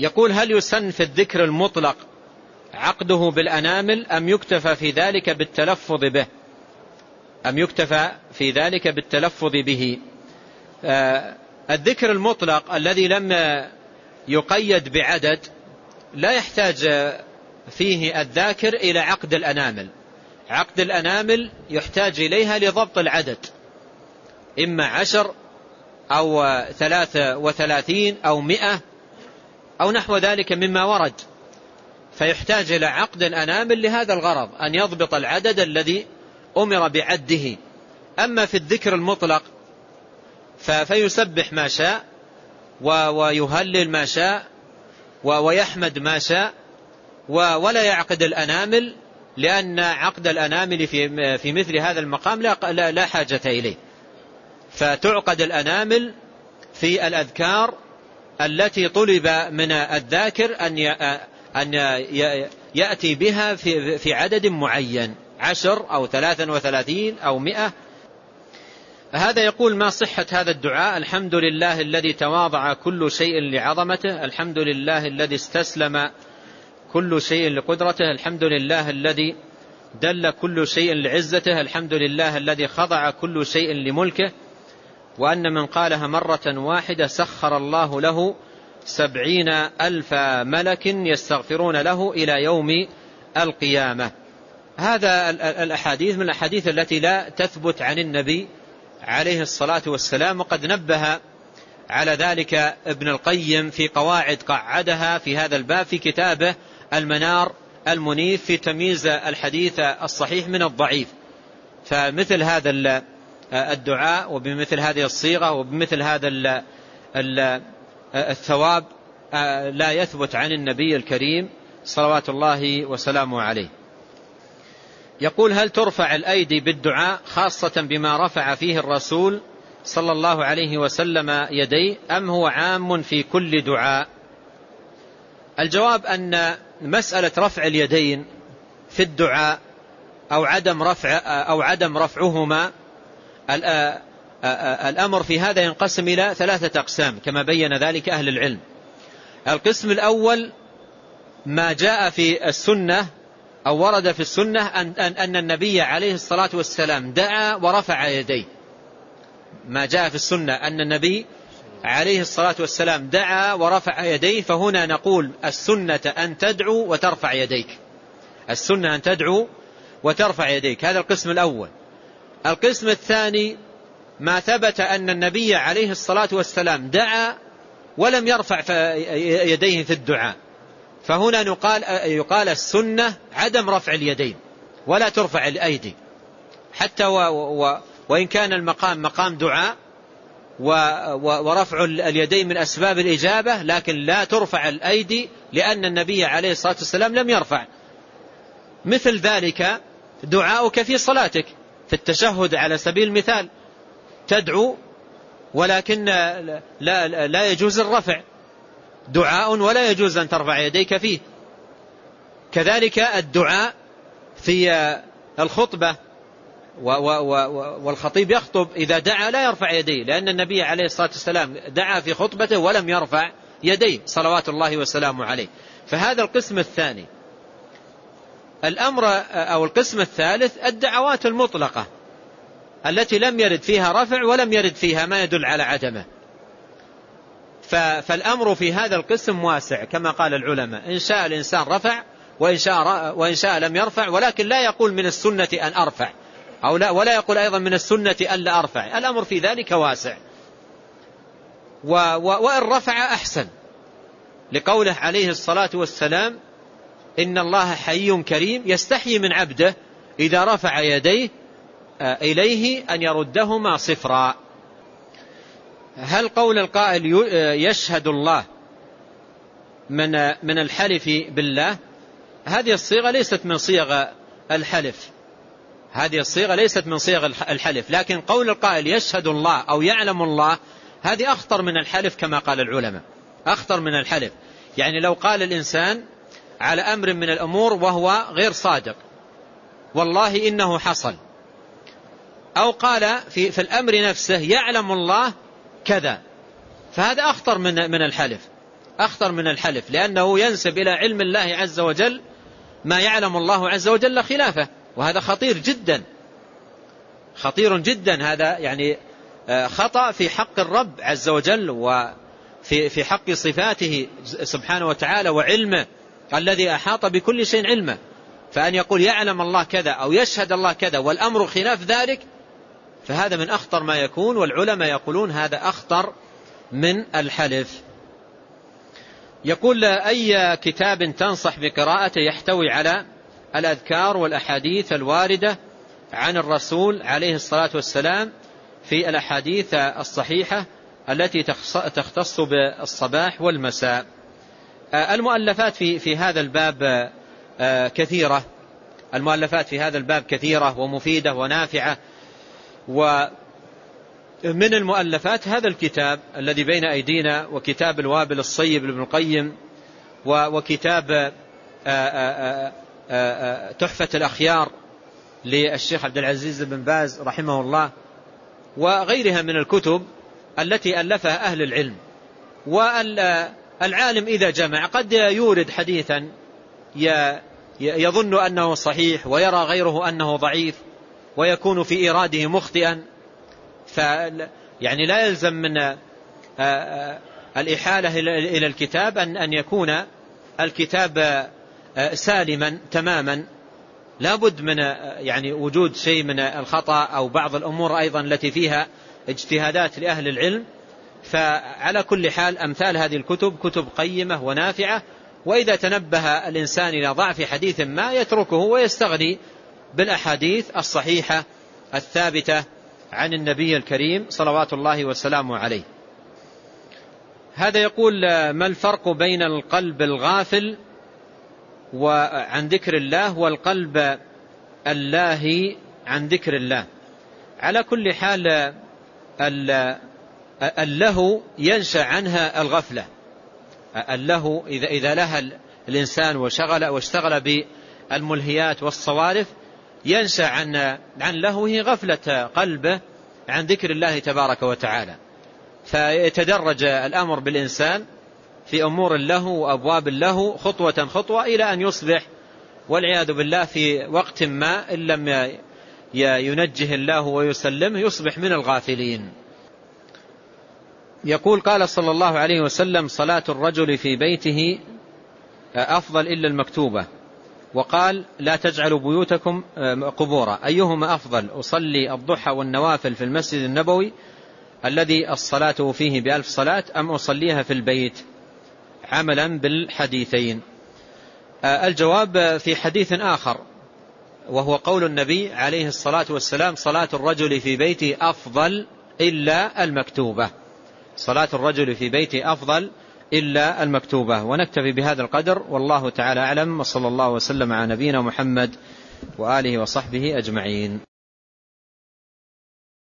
يقول هل يسن في الذكر المطلق عقده بالأنامل أم يكتفى في ذلك بالتلفظ به؟ أم يكتفى في ذلك بالتلفظ به؟ آه الذكر المطلق الذي لم يقيد بعدد لا يحتاج فيه الذاكر إلى عقد الأنامل. عقد الأنامل يحتاج إليها لضبط العدد إما عشر أو ثلاثة وثلاثين أو مئة أو نحو ذلك مما ورد. فيحتاج إلى عقد الأنامل لهذا الغرض أن يضبط العدد الذي أمر بعده. أما في الذكر المطلق فيسبح ما شاء ويهلل ما شاء ويحمد ما شاء ولا يعقد الأنامل لأن عقد الأنامل في في مثل هذا المقام لا لا حاجة إليه. فتعقد الأنامل في الأذكار التي طلب من الذاكر أن يأتي بها في في عدد معين عشر أو ثلاثا وثلاثين أو مئة. هذا يقول ما صحة هذا الدعاء؟ الحمد لله الذي تواضع كل شيء لعظمته الحمد لله الذي استسلم كل شيء لقدرته الحمد لله الذي دل كل شيء لعزته الحمد لله الذي خضع كل شيء لملكه. وأن من قالها مرة واحدة سخر الله له سبعين ألف ملك يستغفرون له إلى يوم القيامة. هذا الأحاديث من الأحاديث التي لا تثبت عن النبي عليه الصلاة والسلام وقد نبه على ذلك ابن القيم في قواعد قعدها في هذا الباب في كتابه المنار المنيف في تمييز الحديث الصحيح من الضعيف. فمثل هذا الدعاء وبمثل هذه الصيغة وبمثل هذا الثواب لا يثبت عن النبي الكريم صلوات الله وسلامه عليه. يقول هل ترفع الأيدي بالدعاء خاصة بما رفع فيه الرسول صلى الله عليه وسلم يديه أم هو عام في كل دعاء؟ الجواب أن مسألة رفع اليدين في الدعاء أو عدم رفع أو عدم رفعهما الأمر في هذا ينقسم إلى ثلاثة أقسام كما بين ذلك أهل العلم. القسم الأول ما جاء في السنة أو ورد في السنة أن, أن, النبي عليه الصلاة والسلام دعا ورفع يديه. ما جاء في السنة أن النبي عليه الصلاة والسلام دعا ورفع يديه فهنا نقول السنة أن تدعو وترفع يديك. السنة أن تدعو وترفع يديك. هذا القسم الأول. القسم الثاني ما ثبت أن النبي عليه الصلاة والسلام دعا ولم يرفع يديه في الدعاء. فهنا نقال يقال السنة عدم رفع اليدين ولا ترفع الأيدي. حتى و و وإن كان المقام مقام دعاء ورفع اليدين من أسباب الإجابة لكن لا ترفع الأيدي لأن النبي عليه الصلاة والسلام لم يرفع. مثل ذلك دعاؤك في صلاتك. في التشهد على سبيل المثال تدعو ولكن لا, لا, يجوز الرفع. دعاء ولا يجوز أن ترفع يديك فيه. كذلك الدعاء في الخطبة والخطيب يخطب إذا دعا لا يرفع يديه لأن النبي عليه الصلاة والسلام دعا في خطبته ولم يرفع يديه صلوات الله وسلامه عليه. فهذا القسم الثاني. الأمر أو القسم الثالث الدعوات المطلقة التي لم يرد فيها رفع ولم يرد فيها ما يدل على عدمه. فالأمر في هذا القسم واسع كما قال العلماء. إن شاء الإنسان رفع وإن شاء, وإن شاء لم يرفع ولكن لا يقول من السنة أن أرفع أو لا ولا يقول أيضا من السنة ألا أرفع. الأمر في ذلك واسع. وإن رفع أحسن. لقوله عليه الصلاة والسلام إن الله حي كريم يستحي من عبده إذا رفع يديه آه، إليه أن يردهما صفرا. هل قول القائل آه، يشهد الله من من الحلف بالله؟ هذه الصيغة ليست من صيغ الحلف. هذه الصيغة ليست من صيغ الحلف لكن قول القائل يشهد الله أو يعلم الله هذه أخطر من الحلف كما قال العلماء. أخطر من الحلف. يعني لو قال الإنسان على أمر من الأمور وهو غير صادق. والله إنه حصل. أو قال في, في الأمر نفسه يعلم الله كذا. فهذا أخطر من من الحلف. أخطر من الحلف. لأنه ينسب إلى علم الله عز وجل ما يعلم الله عز وجل خلافه. وهذا خطير جدا. خطير جدا. هذا يعني آه، خطأ في حق الرب عز وجل وفي في حق صفاته سبحانه وتعالى وعلمه. الذي أحاط بكل شيء علمه فأن يقول يعلم الله كذا أو يشهد الله كذا والأمر خلاف ذلك فهذا من أخطر ما يكون والعلماء يقولون هذا أخطر من الحلف. يقول أي كتاب تنصح بقراءته يحتوي على الأذكار والأحاديث الواردة عن الرسول عليه الصلاة والسلام في الأحاديث الصحيحة التي تختص بالصباح والمساء. المؤلفات في في هذا الباب كثيرة. المؤلفات في هذا الباب كثيرة ومفيدة ونافعة. ومن المؤلفات هذا الكتاب الذي بين أيدينا وكتاب الوابل الصيب لابن القيم وكتاب تحفة الأخيار للشيخ عبد العزيز بن باز رحمه الله وغيرها من الكتب التي ألفها أهل العلم. والعالم إذا جمع قد يورد حديثا يظن أنه صحيح ويرى غيره أنه ضعيف ويكون في إيراده مخطئا. ف يعني لا يلزم من الإحالة إلى الكتاب أن يكون الكتاب سالما تماما. لا بد من يعني وجود شيء من الخطأ أو بعض الأمور أيضا التي فيها اجتهادات لأهل العلم. فعلى كل حال أمثال هذه الكتب كتب قيمة ونافعة وإذا تنبه الإنسان إلى ضعف حديث ما يتركه ويستغني بالأحاديث الصحيحة الثابتة عن النبي الكريم صلوات الله وسلامه عليه. هذا يقول ما الفرق بين القلب الغافل وعن ذكر الله والقلب اللاهي عن ذكر الله؟ على كل حال اللهو ينشأ عنها الغفلة. اللهو إذا, إذا لهى الإنسان وشغل واشتغل بالملهيات والصوارف ينشأ عن عن لهوه غفلة قلبه عن ذكر الله تبارك وتعالى. فيتدرج الأمر بالإنسان في أمور اللهو وأبواب اللهو خطوة خطوة إلى أن يصبح والعياذ بالله في وقت ما إن لم ينجه الله ويسلمه يصبح من الغافلين. يقول قال صلى الله عليه وسلم صلاة الرجل في بيته أفضل إلا المكتوبة. وقال لا تجعلوا بيوتكم قبورا. أيهما أفضل؟ أصلي الضحى والنوافل في المسجد النبوي الذي الصلاة فيه بألف صلاة أم أصليها في البيت عملا بالحديثين؟ الجواب في حديث آخر وهو قول النبي عليه الصلاة والسلام صلاة الرجل في بيته أفضل إلا المكتوبة. صلاة الرجل في بيته أفضل إلا المكتوبة. ونكتفي بهذا القدر والله تعالى أعلم وصلى الله وسلم على نبينا محمد وآله وصحبه أجمعين.